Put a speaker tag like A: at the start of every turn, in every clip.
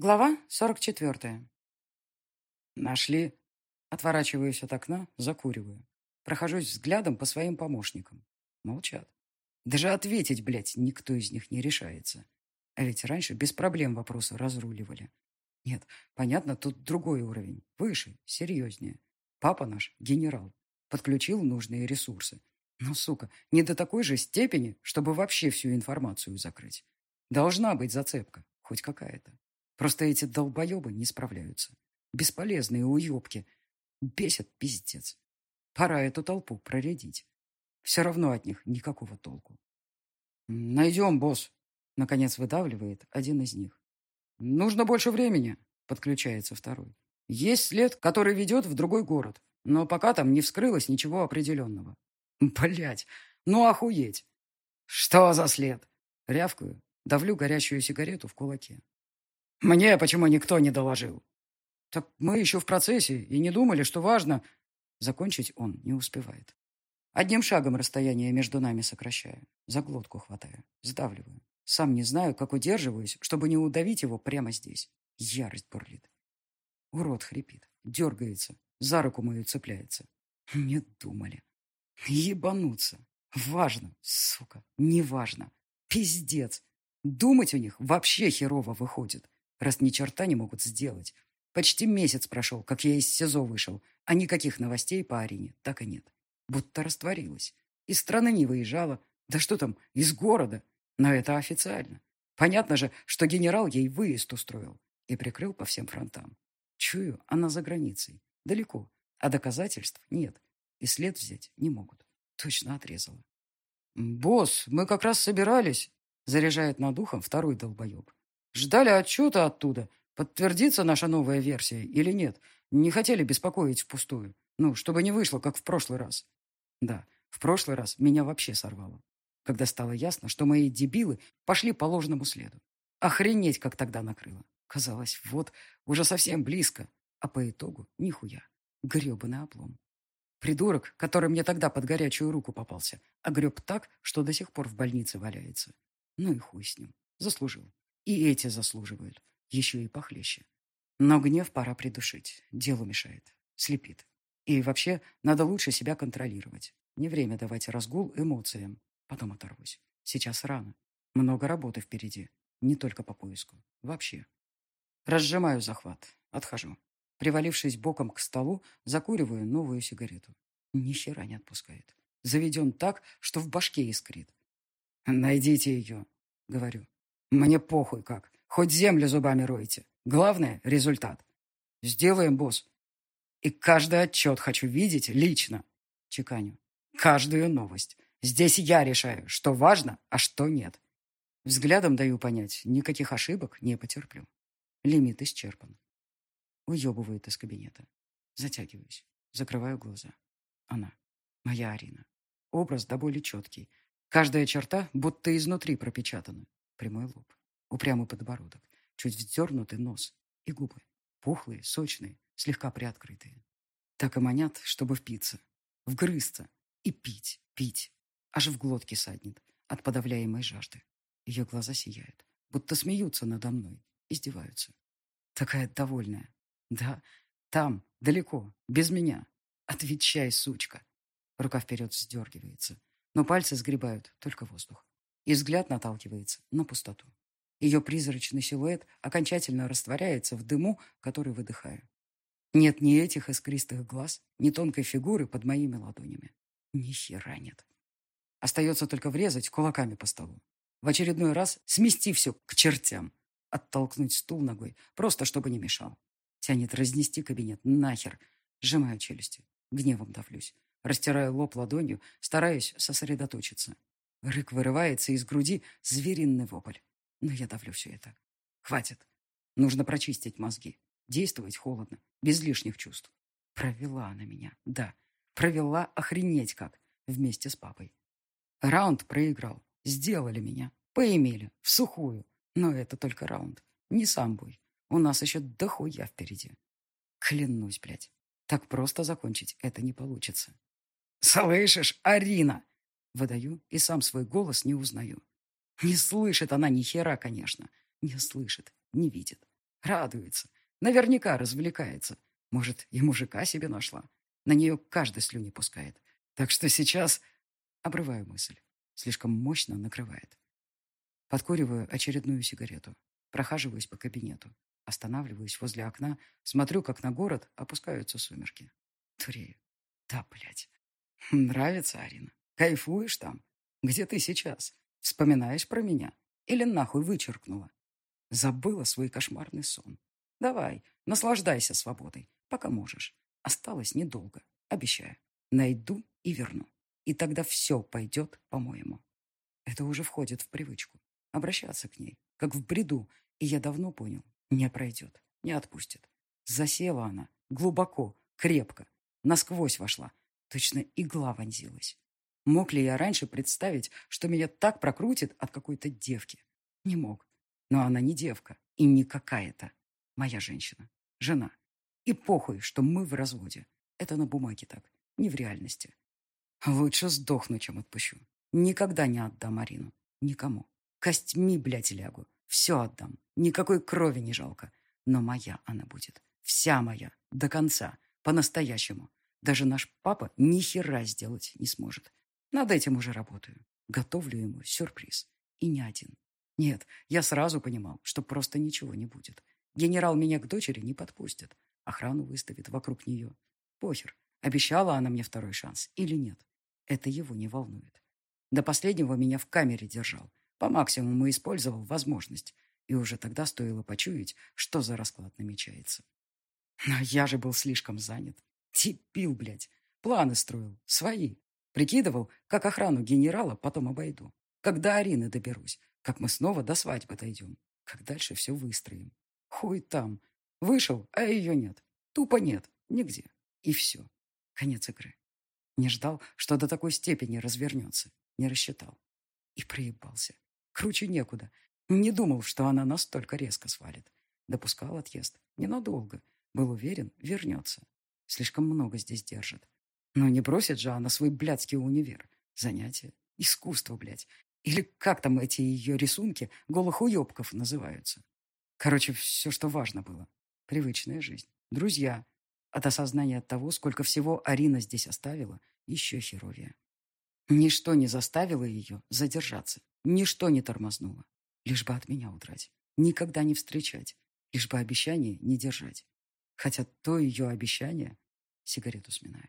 A: Глава 44. Нашли. Отворачиваюсь от окна, закуриваю. Прохожусь взглядом по своим помощникам. Молчат. Даже ответить, блядь, никто из них не решается. А ведь раньше без проблем вопросы разруливали. Нет, понятно, тут другой уровень. Выше, серьезнее. Папа наш генерал. Подключил нужные ресурсы. Но, сука, не до такой же степени, чтобы вообще всю информацию закрыть. Должна быть зацепка, хоть какая-то. Просто эти долбоебы не справляются. Бесполезные уебки. Бесят пиздец. Пора эту толпу проредить. Все равно от них никакого толку. «Найдем, босс», — наконец выдавливает один из них. «Нужно больше времени», — подключается второй. «Есть след, который ведет в другой город, но пока там не вскрылось ничего определенного». Блять, ну охуеть!» «Что за след?» Рявкаю, давлю горящую сигарету в кулаке. Мне почему никто не доложил? Так мы еще в процессе и не думали, что важно. Закончить он не успевает. Одним шагом расстояние между нами сокращаю. За глотку хватаю. Сдавливаю. Сам не знаю, как удерживаюсь, чтобы не удавить его прямо здесь. Ярость бурлит. Урод хрипит. Дергается. За руку мою цепляется. Не думали. Ебануться. Важно, сука. Неважно. Пиздец. Думать у них вообще херово выходит раз ни черта не могут сделать. Почти месяц прошел, как я из СИЗО вышел, а никаких новостей по Арине так и нет. Будто растворилась. Из страны не выезжала. Да что там, из города. Но это официально. Понятно же, что генерал ей выезд устроил и прикрыл по всем фронтам. Чую, она за границей. Далеко. А доказательств нет. И след взять не могут. Точно отрезала. «Босс, мы как раз собирались», — заряжает над ухом второй долбоеб. Ждали отчета оттуда, подтвердится наша новая версия или нет. Не хотели беспокоить впустую. Ну, чтобы не вышло, как в прошлый раз. Да, в прошлый раз меня вообще сорвало. Когда стало ясно, что мои дебилы пошли по ложному следу. Охренеть, как тогда накрыло. Казалось, вот, уже совсем близко. А по итогу нихуя. Гребаный облом. Придурок, который мне тогда под горячую руку попался, огреб так, что до сих пор в больнице валяется. Ну и хуй с ним. Заслужил. И эти заслуживают. Еще и похлеще. Но гнев пора придушить. Делу мешает. Слепит. И вообще, надо лучше себя контролировать. Не время давать разгул эмоциям. Потом оторвусь. Сейчас рано. Много работы впереди. Не только по поиску. Вообще. Разжимаю захват. Отхожу. Привалившись боком к столу, закуриваю новую сигарету. Ни хера не отпускает. Заведен так, что в башке искрит. «Найдите ее», — говорю. Мне похуй как. Хоть землю зубами ройте. Главное — результат. Сделаем, босс. И каждый отчет хочу видеть лично. Чеканю. Каждую новость. Здесь я решаю, что важно, а что нет. Взглядом даю понять, никаких ошибок не потерплю. Лимит исчерпан. Уебывает из кабинета. Затягиваюсь. Закрываю глаза. Она. Моя Арина. Образ до боли четкий. Каждая черта будто изнутри пропечатана. Прямой лоб, упрямый подбородок, чуть вздернутый нос и губы. Пухлые, сочные, слегка приоткрытые. Так и манят, чтобы впиться, вгрызться и пить, пить. Аж в глотке саднет от подавляемой жажды. Ее глаза сияют, будто смеются надо мной, издеваются. Такая довольная. Да, там, далеко, без меня. Отвечай, сучка. Рука вперед вздергивается, но пальцы сгребают только воздух и взгляд наталкивается на пустоту. Ее призрачный силуэт окончательно растворяется в дыму, который выдыхаю. Нет ни этих искристых глаз, ни тонкой фигуры под моими ладонями. Ни хера нет. Остается только врезать кулаками по столу. В очередной раз смести все к чертям. Оттолкнуть стул ногой, просто чтобы не мешал. Тянет разнести кабинет нахер. Сжимаю челюсти. Гневом давлюсь. Растираю лоб ладонью, стараясь сосредоточиться. Рык вырывается из груди звериный вопль. Но я давлю все это. Хватит. Нужно прочистить мозги. Действовать холодно, без лишних чувств. Провела она меня, да. Провела охренеть как, вместе с папой. Раунд проиграл. Сделали меня. Поимели. В сухую. Но это только раунд. Не сам бой. У нас еще дохуя впереди. Клянусь, блядь. Так просто закончить это не получится. «Слышишь, Арина?» Выдаю и сам свой голос не узнаю. Не слышит она ни хера, конечно. Не слышит, не видит. Радуется. Наверняка развлекается. Может, и мужика себе нашла. На нее каждый слюни пускает. Так что сейчас... Обрываю мысль. Слишком мощно накрывает. Подкуриваю очередную сигарету. Прохаживаюсь по кабинету. Останавливаюсь возле окна. Смотрю, как на город опускаются сумерки. Турею. Да, блядь. Нравится, Арина? Кайфуешь там? Где ты сейчас? Вспоминаешь про меня? Или нахуй вычеркнула? Забыла свой кошмарный сон. Давай, наслаждайся свободой, пока можешь. Осталось недолго, обещаю. Найду и верну. И тогда все пойдет по-моему. Это уже входит в привычку. Обращаться к ней, как в бреду. И я давно понял, не пройдет, не отпустит. Засела она, глубоко, крепко, насквозь вошла. Точно игла вонзилась. Мог ли я раньше представить, что меня так прокрутит от какой-то девки? Не мог. Но она не девка и не какая-то. Моя женщина. Жена. И похуй, что мы в разводе. Это на бумаге так, не в реальности. Лучше сдохну, чем отпущу. Никогда не отдам Марину. Никому. Костьми, блядь, лягу. Все отдам. Никакой крови не жалко. Но моя она будет. Вся моя. До конца. По-настоящему. Даже наш папа ни хера сделать не сможет. Над этим уже работаю. Готовлю ему сюрприз. И не один. Нет, я сразу понимал, что просто ничего не будет. Генерал меня к дочери не подпустит. Охрану выставит вокруг нее. Похер, обещала она мне второй шанс или нет. Это его не волнует. До последнего меня в камере держал. По максимуму использовал возможность. И уже тогда стоило почуять, что за расклад намечается. Но я же был слишком занят. Типил, блядь. Планы строил. Свои. Прикидывал, как охрану генерала потом обойду. Когда Арины доберусь. Как мы снова до свадьбы дойдем. Как дальше все выстроим. Хуй там. Вышел, а ее нет. Тупо нет. Нигде. И все. Конец игры. Не ждал, что до такой степени развернется. Не рассчитал. И проебался. Круче некуда. Не думал, что она настолько резко свалит. Допускал отъезд. Ненадолго. Был уверен, вернется. Слишком много здесь держит. Но не бросит же она свой блядский универ. Занятие. Искусство, блядь. Или как там эти ее рисунки голых уебков называются. Короче, все, что важно было. Привычная жизнь. Друзья. От осознания того, сколько всего Арина здесь оставила, еще херовее. Ничто не заставило ее задержаться. Ничто не тормознуло. Лишь бы от меня удрать. Никогда не встречать. Лишь бы обещание не держать. Хотя то ее обещание... Сигарету сминаю.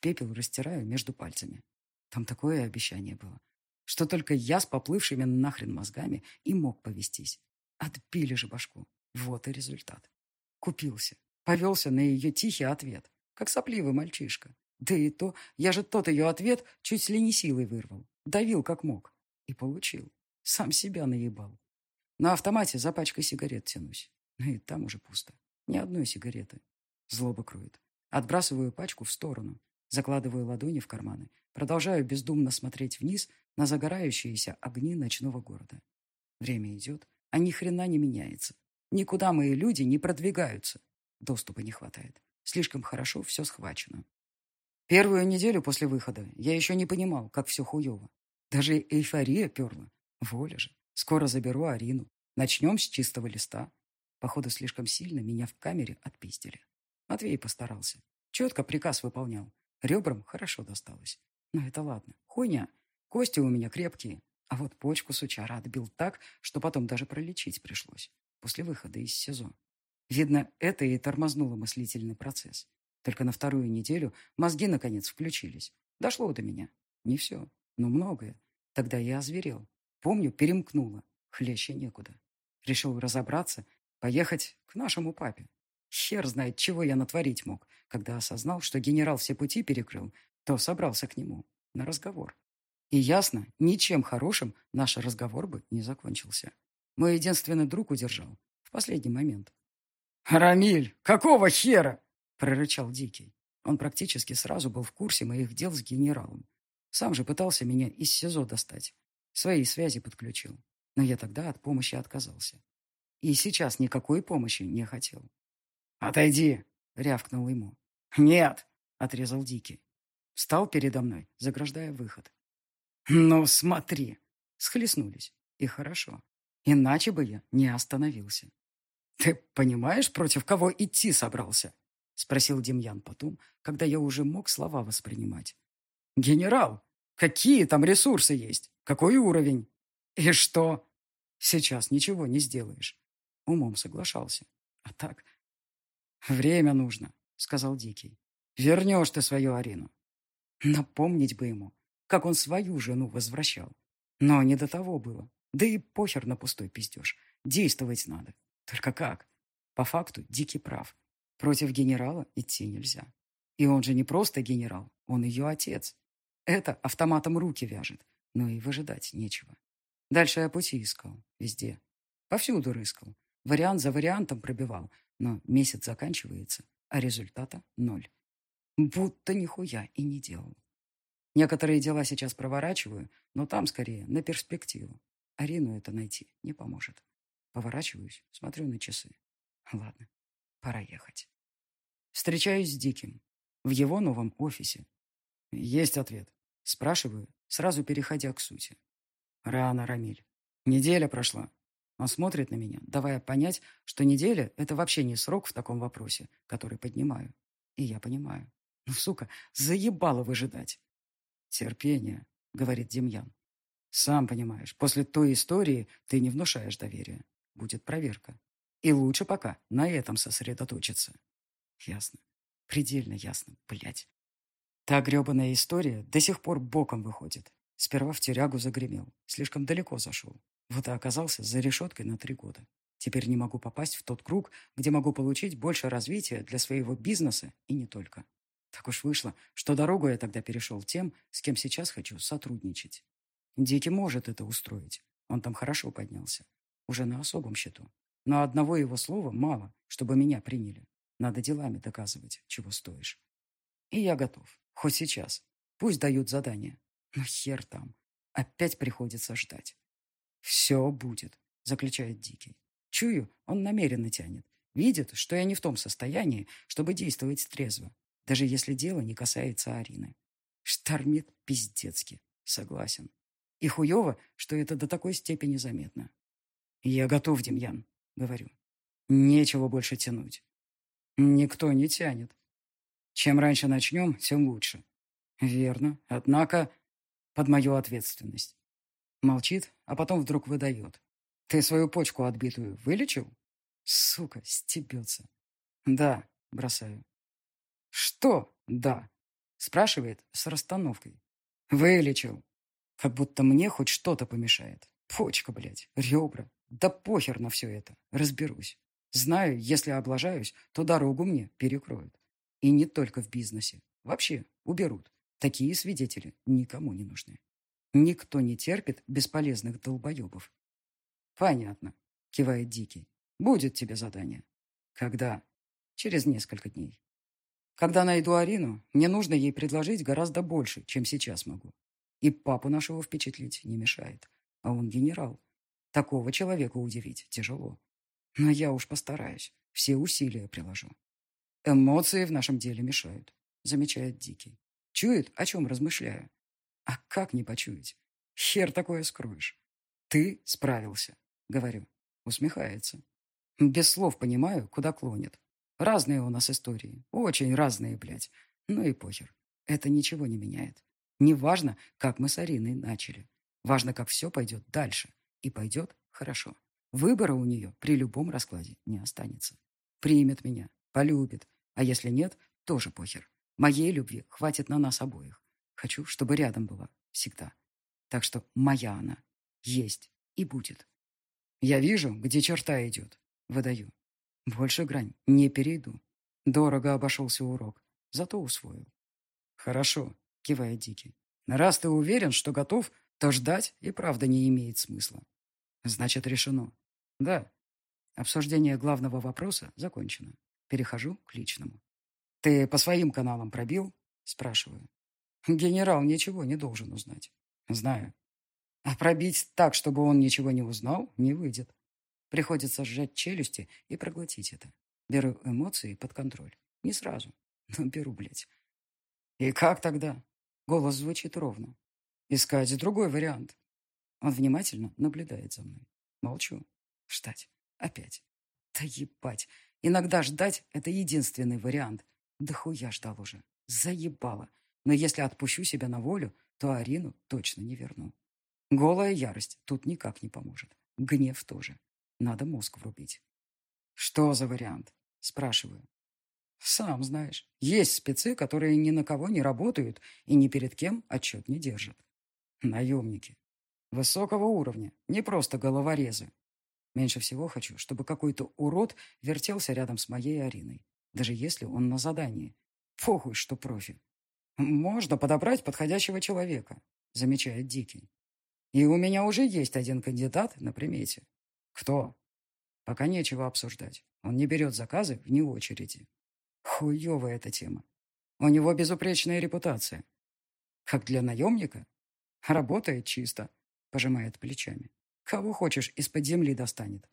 A: Пепел растираю между пальцами. Там такое обещание было, что только я с поплывшими нахрен мозгами и мог повестись. Отбили же башку. Вот и результат. Купился. Повелся на ее тихий ответ, как сопливый мальчишка. Да и то, я же тот ее ответ чуть ли не силой вырвал. Давил как мог. И получил. Сам себя наебал. На автомате за пачкой сигарет тянусь. Ну и там уже пусто. Ни одной сигареты. Злоба кроет. Отбрасываю пачку в сторону. Закладываю ладони в карманы. Продолжаю бездумно смотреть вниз на загорающиеся огни ночного города. Время идет, а ни хрена не меняется. Никуда мои люди не продвигаются. Доступа не хватает. Слишком хорошо все схвачено. Первую неделю после выхода я еще не понимал, как все хуево. Даже эйфория перла. Воля же. Скоро заберу Арину. Начнем с чистого листа. Походу, слишком сильно меня в камере отпиздили. Матвей постарался. Четко приказ выполнял. Ребрам хорошо досталось. Но это ладно. Хуйня. Кости у меня крепкие. А вот почку сучара отбил так, что потом даже пролечить пришлось. После выхода из СИЗО. Видно, это и тормознуло мыслительный процесс. Только на вторую неделю мозги наконец включились. Дошло до меня. Не все, но многое. Тогда я озверел. Помню, перемкнуло. Хлеще некуда. Решил разобраться, поехать к нашему папе. Хер знает, чего я натворить мог, когда осознал, что генерал все пути перекрыл, то собрался к нему на разговор. И ясно, ничем хорошим наш разговор бы не закончился. Мой единственный друг удержал в последний момент. «Рамиль, какого хера?» – прорычал Дикий. Он практически сразу был в курсе моих дел с генералом. Сам же пытался меня из СИЗО достать. Свои связи подключил. Но я тогда от помощи отказался. И сейчас никакой помощи не хотел. «Отойди!» — рявкнул ему. «Нет!» — отрезал Дикий. Встал передо мной, заграждая выход. «Ну, смотри!» — схлестнулись. И хорошо. Иначе бы я не остановился. «Ты понимаешь, против кого идти собрался?» — спросил Демьян потом, когда я уже мог слова воспринимать. «Генерал, какие там ресурсы есть? Какой уровень? И что?» «Сейчас ничего не сделаешь». Умом соглашался. А так... «Время нужно», — сказал Дикий. «Вернешь ты свою Арину». Напомнить бы ему, как он свою жену возвращал. Но не до того было. Да и похер на пустой пиздеж. Действовать надо. Только как? По факту Дикий прав. Против генерала идти нельзя. И он же не просто генерал, он ее отец. Это автоматом руки вяжет, но и выжидать нечего. Дальше я пути искал, везде. Повсюду рыскал. Вариант за вариантом пробивал, но месяц заканчивается, а результата ноль. Будто нихуя и не делал. Некоторые дела сейчас проворачиваю, но там скорее на перспективу. Арину это найти не поможет. Поворачиваюсь, смотрю на часы. Ладно, пора ехать. Встречаюсь с Диким. В его новом офисе. Есть ответ. Спрашиваю, сразу переходя к сути. Рано, Рамиль. Неделя прошла. Он смотрит на меня, давая понять, что неделя — это вообще не срок в таком вопросе, который поднимаю. И я понимаю. Ну, сука, заебало выжидать. Терпение, говорит Демьян. Сам понимаешь, после той истории ты не внушаешь доверия. Будет проверка. И лучше пока на этом сосредоточиться. Ясно. Предельно ясно, блядь. Та гребаная история до сих пор боком выходит. Сперва в тюрягу загремел. Слишком далеко зашел. Вот и оказался за решеткой на три года. Теперь не могу попасть в тот круг, где могу получить больше развития для своего бизнеса и не только. Так уж вышло, что дорогу я тогда перешел тем, с кем сейчас хочу сотрудничать. Дикий может это устроить. Он там хорошо поднялся. Уже на особом счету. Но одного его слова мало, чтобы меня приняли. Надо делами доказывать, чего стоишь. И я готов. Хоть сейчас. Пусть дают задание. Но хер там. Опять приходится ждать. «Все будет», — заключает Дикий. Чую, он намеренно тянет. Видит, что я не в том состоянии, чтобы действовать трезво, даже если дело не касается Арины. Штормит пиздецки. Согласен. И хуево, что это до такой степени заметно. «Я готов, Демьян», — говорю. «Нечего больше тянуть». «Никто не тянет. Чем раньше начнем, тем лучше». «Верно. Однако под мою ответственность». Молчит, а потом вдруг выдает. «Ты свою почку отбитую вылечил?» Сука, стебется. «Да», — бросаю. «Что «да»?» — спрашивает с расстановкой. «Вылечил. Как будто мне хоть что-то помешает. Почка, блядь, ребра. Да похер на все это. Разберусь. Знаю, если облажаюсь, то дорогу мне перекроют. И не только в бизнесе. Вообще уберут. Такие свидетели никому не нужны. Никто не терпит бесполезных долбоебов. Понятно, кивает Дикий. Будет тебе задание. Когда? Через несколько дней. Когда найду Арину, мне нужно ей предложить гораздо больше, чем сейчас могу. И папу нашего впечатлить не мешает. А он генерал. Такого человека удивить тяжело. Но я уж постараюсь. Все усилия приложу. Эмоции в нашем деле мешают, замечает Дикий. Чует, о чем размышляю. А как не почуять? Хер такое скроешь. Ты справился, говорю. Усмехается. Без слов понимаю, куда клонит. Разные у нас истории. Очень разные, блядь. Ну и похер. Это ничего не меняет. Не важно, как мы с Ариной начали. Важно, как все пойдет дальше. И пойдет хорошо. Выбора у нее при любом раскладе не останется. Примет меня, полюбит. А если нет, тоже похер. Моей любви хватит на нас обоих. Хочу, чтобы рядом была. Всегда. Так что моя она. Есть и будет. Я вижу, где черта идет. Выдаю. Больше грань не перейду. Дорого обошелся урок. Зато усвоил. Хорошо, кивает Дикий. Раз ты уверен, что готов, то ждать и правда не имеет смысла. Значит, решено. Да. Обсуждение главного вопроса закончено. Перехожу к личному. Ты по своим каналам пробил? Спрашиваю. Генерал ничего не должен узнать. Знаю. А пробить так, чтобы он ничего не узнал, не выйдет. Приходится сжать челюсти и проглотить это. Беру эмоции под контроль. Не сразу, но беру, блядь. И как тогда? Голос звучит ровно. Искать другой вариант. Он внимательно наблюдает за мной. Молчу. Ждать. Опять. Да ебать. Иногда ждать — это единственный вариант. Да хуя ждал уже. Заебало. Но если отпущу себя на волю, то Арину точно не верну. Голая ярость тут никак не поможет. Гнев тоже. Надо мозг врубить. «Что за вариант?» – спрашиваю. «Сам знаешь. Есть спецы, которые ни на кого не работают и ни перед кем отчет не держат. Наемники. Высокого уровня, не просто головорезы. Меньше всего хочу, чтобы какой-то урод вертелся рядом с моей Ариной, даже если он на задании. Похуй, что профи. Можно подобрать подходящего человека, замечает Дикий. И у меня уже есть один кандидат на примете. Кто? Пока нечего обсуждать. Он не берет заказы вне очереди. Хуевая эта тема. У него безупречная репутация. Как для наемника? Работает чисто, пожимает плечами. Кого хочешь, из-под земли достанет.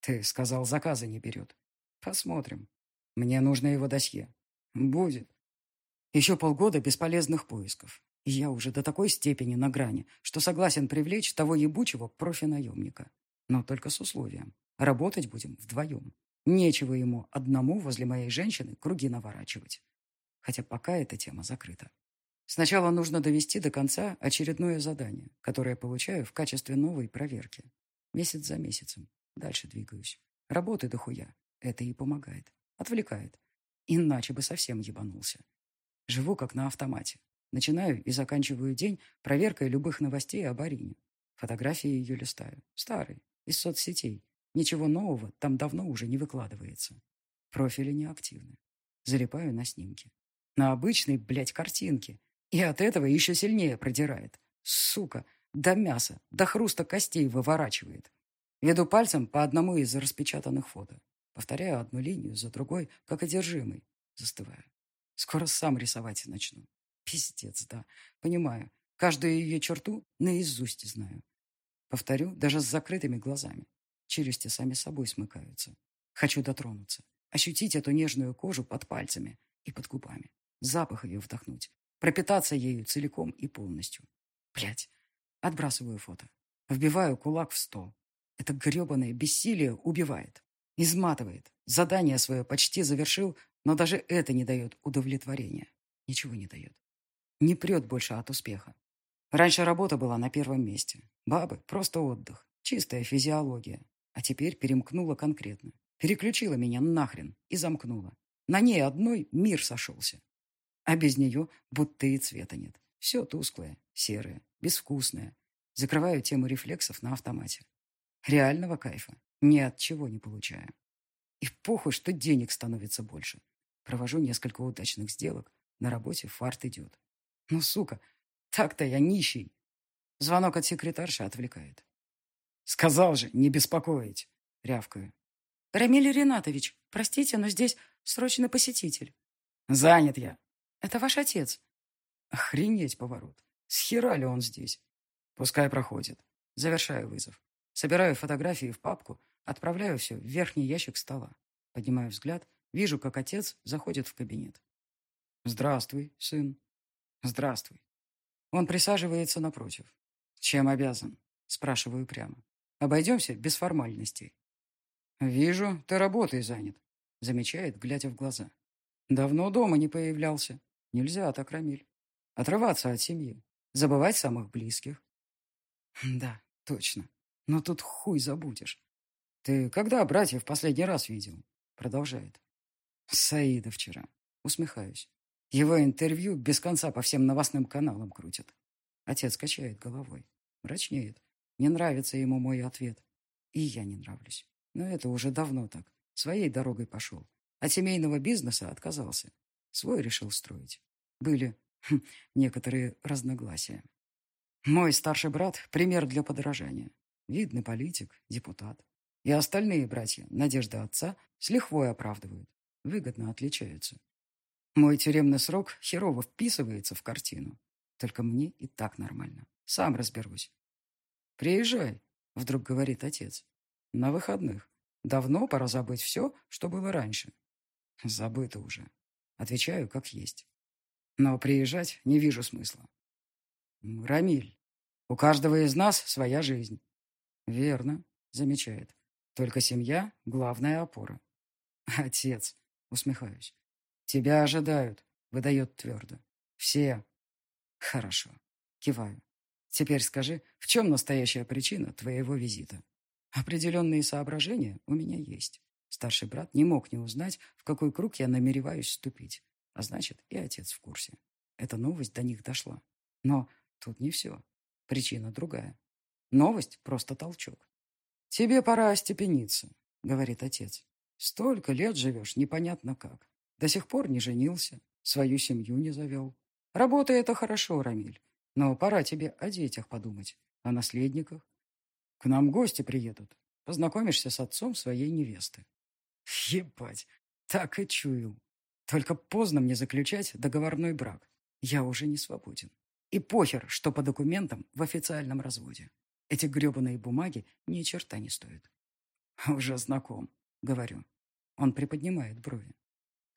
A: Ты сказал, заказы не берет. Посмотрим. Мне нужно его досье. Будет. Еще полгода бесполезных поисков. И я уже до такой степени на грани, что согласен привлечь того ебучего профи-наемника. Но только с условием. Работать будем вдвоем. Нечего ему одному возле моей женщины круги наворачивать. Хотя пока эта тема закрыта. Сначала нужно довести до конца очередное задание, которое получаю в качестве новой проверки. Месяц за месяцем. Дальше двигаюсь. Работы дохуя. Это и помогает. Отвлекает. Иначе бы совсем ебанулся. Живу как на автомате. Начинаю и заканчиваю день проверкой любых новостей об Арине. Фотографии ее листаю. Старые. Из соцсетей. Ничего нового там давно уже не выкладывается. Профили неактивны. Залипаю на снимки. На обычной, блядь, картинке. И от этого еще сильнее продирает. Сука, до мяса, до хруста костей выворачивает. Веду пальцем по одному из распечатанных фото. Повторяю одну линию за другой, как одержимый. Застываю. Скоро сам рисовать начну. Пиздец, да. Понимаю. Каждую ее черту наизусть знаю. Повторю даже с закрытыми глазами. Челюсти сами собой смыкаются. Хочу дотронуться. Ощутить эту нежную кожу под пальцами и под губами. Запах ее вдохнуть пропитаться ею целиком и полностью. Блять. Отбрасываю фото. Вбиваю кулак в стол. Это гребаное бессилие убивает. Изматывает. Задание свое почти завершил, но даже это не дает удовлетворения. Ничего не дает. Не прет больше от успеха. Раньше работа была на первом месте. Бабы – просто отдых. Чистая физиология. А теперь перемкнула конкретно. Переключила меня нахрен и замкнула. На ней одной мир сошелся. А без нее будто и цвета нет. Все тусклое, серое, безвкусное. Закрываю тему рефлексов на автомате. Реального кайфа ни от чего не получаю. И похуй, что денег становится больше. Провожу несколько удачных сделок. На работе фарт идет. Ну, сука, так-то я нищий. Звонок от секретарши отвлекает. Сказал же, не беспокоить. Рявкаю. Рамиль Ринатович, простите, но здесь срочный посетитель. Занят я. Это ваш отец. Охренеть поворот. Схера ли он здесь? Пускай проходит. Завершаю вызов. Собираю фотографии в папку, отправляю все в верхний ящик стола. Поднимаю взгляд, вижу, как отец заходит в кабинет. «Здравствуй, сын». «Здравствуй». Он присаживается напротив. «Чем обязан?» Спрашиваю прямо. «Обойдемся без формальностей». «Вижу, ты работой занят», замечает, глядя в глаза. «Давно дома не появлялся. Нельзя так, Рамиль. Отрываться от семьи. Забывать самых близких. Да, точно. Но тут хуй забудешь. Ты когда братьев последний раз видел? Продолжает. Саида вчера. Усмехаюсь. Его интервью без конца по всем новостным каналам крутят. Отец качает головой. Мрачнеет. Не нравится ему мой ответ. И я не нравлюсь. Но это уже давно так. Своей дорогой пошел. От семейного бизнеса отказался. Свой решил строить. Были хм, некоторые разногласия. Мой старший брат – пример для подражания. Видный политик, депутат. И остальные братья, надежда отца, с лихвой оправдывают. Выгодно отличаются. Мой тюремный срок херово вписывается в картину. Только мне и так нормально. Сам разберусь. «Приезжай», — вдруг говорит отец. «На выходных. Давно пора забыть все, что было раньше». «Забыто уже. Отвечаю, как есть. Но приезжать не вижу смысла. Рамиль, у каждого из нас своя жизнь. Верно, замечает. Только семья — главная опора. Отец, усмехаюсь. Тебя ожидают, выдает твердо. Все. Хорошо. Киваю. Теперь скажи, в чем настоящая причина твоего визита? Определенные соображения у меня есть. Старший брат не мог не узнать, в какой круг я намереваюсь вступить. А значит, и отец в курсе. Эта новость до них дошла. Но тут не все. Причина другая. Новость – просто толчок. «Тебе пора остепениться», — говорит отец. «Столько лет живешь, непонятно как. До сих пор не женился, свою семью не завел. Работа — это хорошо, Рамиль, но пора тебе о детях подумать, о наследниках. К нам гости приедут. Познакомишься с отцом своей невесты». Ебать, так и чуял. Только поздно мне заключать договорной брак. Я уже не свободен. И похер, что по документам в официальном разводе. Эти гребаные бумаги ни черта не стоят. Уже знаком, говорю. Он приподнимает брови.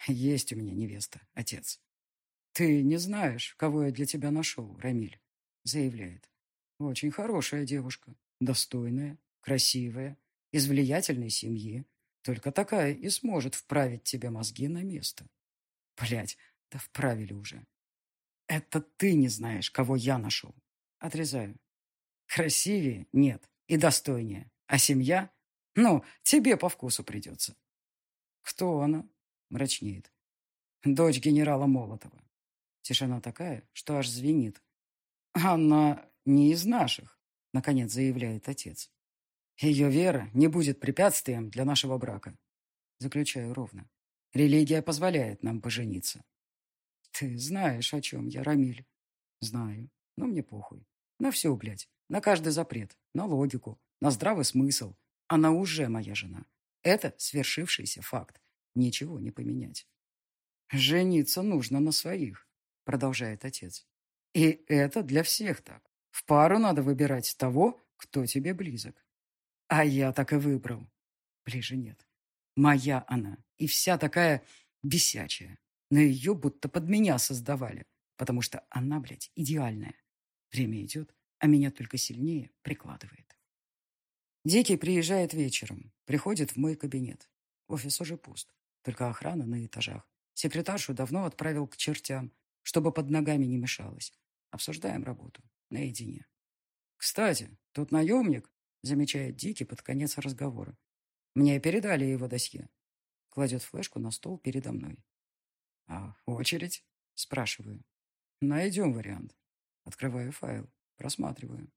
A: Есть у меня невеста, отец. Ты не знаешь, кого я для тебя нашел, Рамиль, заявляет. Очень хорошая девушка, достойная, красивая, из влиятельной семьи. Только такая и сможет вправить тебе мозги на место. Блять, да вправили уже. Это ты не знаешь, кого я нашел. Отрезаю. Красивее? Нет. И достойнее. А семья? Ну, тебе по вкусу придется. Кто она? Мрачнеет. Дочь генерала Молотова. Тишина такая, что аж звенит. Она не из наших, наконец заявляет отец. Ее вера не будет препятствием для нашего брака. Заключаю ровно. Религия позволяет нам пожениться. Ты знаешь, о чем я, Рамиль. Знаю, но мне похуй. На все, блядь. На каждый запрет, на логику, на здравый смысл. Она уже моя жена. Это свершившийся факт. Ничего не поменять. «Жениться нужно на своих», — продолжает отец. «И это для всех так. В пару надо выбирать того, кто тебе близок. А я так и выбрал. Ближе нет. Моя она. И вся такая бесячая. Но ее будто под меня создавали. Потому что она, блядь, идеальная. Время идет, а меня только сильнее прикладывает. Дикий приезжает вечером, приходит в мой кабинет. Офис уже пуст, только охрана на этажах. Секретаршу давно отправил к чертям, чтобы под ногами не мешалось. Обсуждаем работу наедине. «Кстати, тут наемник», — замечает Дикий под конец разговора. «Мне передали его досье». Кладет флешку на стол передо мной. «А очередь?» — спрашиваю. «Найдем вариант». Открываю файл. Просматриваю.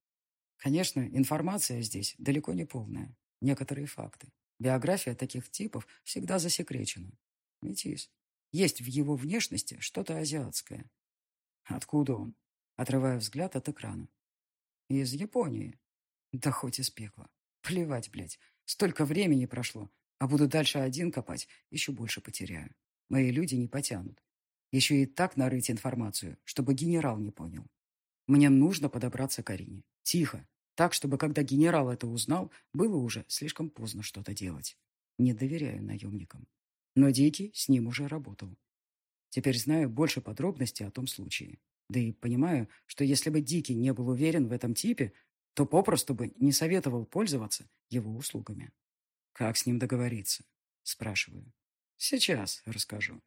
A: Конечно, информация здесь далеко не полная. Некоторые факты. Биография таких типов всегда засекречена. Метис. Есть в его внешности что-то азиатское. Откуда он? Отрываю взгляд от экрана. Из Японии. Да хоть из пекла. Плевать, блядь. Столько времени прошло, а буду дальше один копать, еще больше потеряю. Мои люди не потянут. Еще и так нарыть информацию, чтобы генерал не понял. Мне нужно подобраться к Арине. Тихо. Так, чтобы когда генерал это узнал, было уже слишком поздно что-то делать. Не доверяю наемникам. Но Дикий с ним уже работал. Теперь знаю больше подробностей о том случае. Да и понимаю, что если бы Дикий не был уверен в этом типе, то попросту бы не советовал пользоваться его услугами. Как с ним договориться? Спрашиваю. Сейчас расскажу.